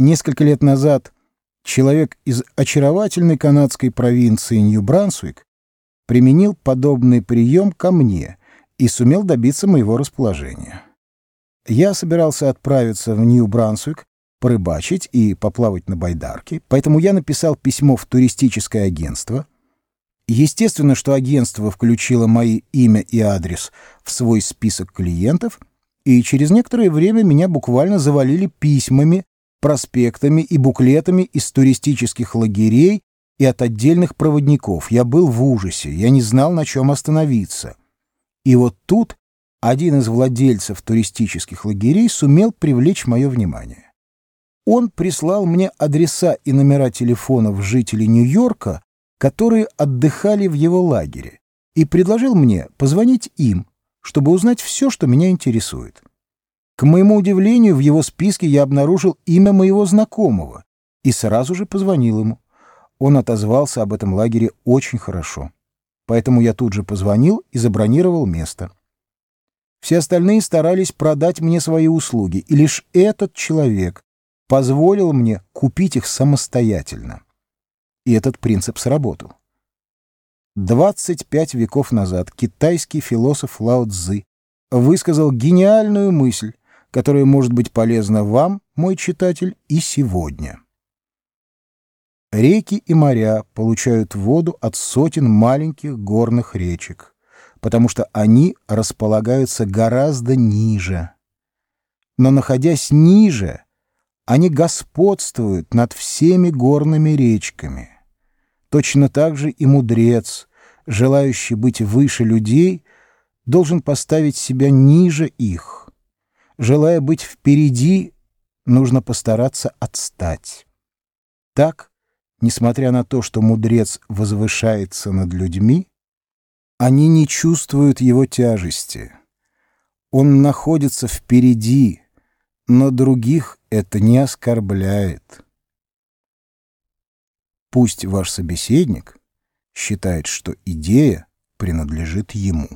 Несколько лет назад человек из очаровательной канадской провинции Нью-Брансуик применил подобный прием ко мне и сумел добиться моего расположения. Я собирался отправиться в Нью-Брансуик, порыбачить и поплавать на байдарке, поэтому я написал письмо в туристическое агентство. Естественно, что агентство включило мои имя и адрес в свой список клиентов, и через некоторое время меня буквально завалили письмами, проспектами и буклетами из туристических лагерей и от отдельных проводников. Я был в ужасе, я не знал, на чем остановиться. И вот тут один из владельцев туристических лагерей сумел привлечь мое внимание. Он прислал мне адреса и номера телефонов жителей Нью-Йорка, которые отдыхали в его лагере, и предложил мне позвонить им, чтобы узнать все, что меня интересует. К моему удивлению, в его списке я обнаружил имя моего знакомого и сразу же позвонил ему. Он отозвался об этом лагере очень хорошо. Поэтому я тут же позвонил и забронировал место. Все остальные старались продать мне свои услуги, и лишь этот человек позволил мне купить их самостоятельно. И этот принцип сработал. 25 веков назад китайский философ Лао Цзы высказал гениальную мысль, которая может быть полезна вам, мой читатель, и сегодня. Реки и моря получают воду от сотен маленьких горных речек, потому что они располагаются гораздо ниже. Но находясь ниже, они господствуют над всеми горными речками. Точно так же и мудрец, желающий быть выше людей, должен поставить себя ниже их. Желая быть впереди, нужно постараться отстать. Так, несмотря на то, что мудрец возвышается над людьми, они не чувствуют его тяжести. Он находится впереди, но других это не оскорбляет. Пусть ваш собеседник считает, что идея принадлежит ему.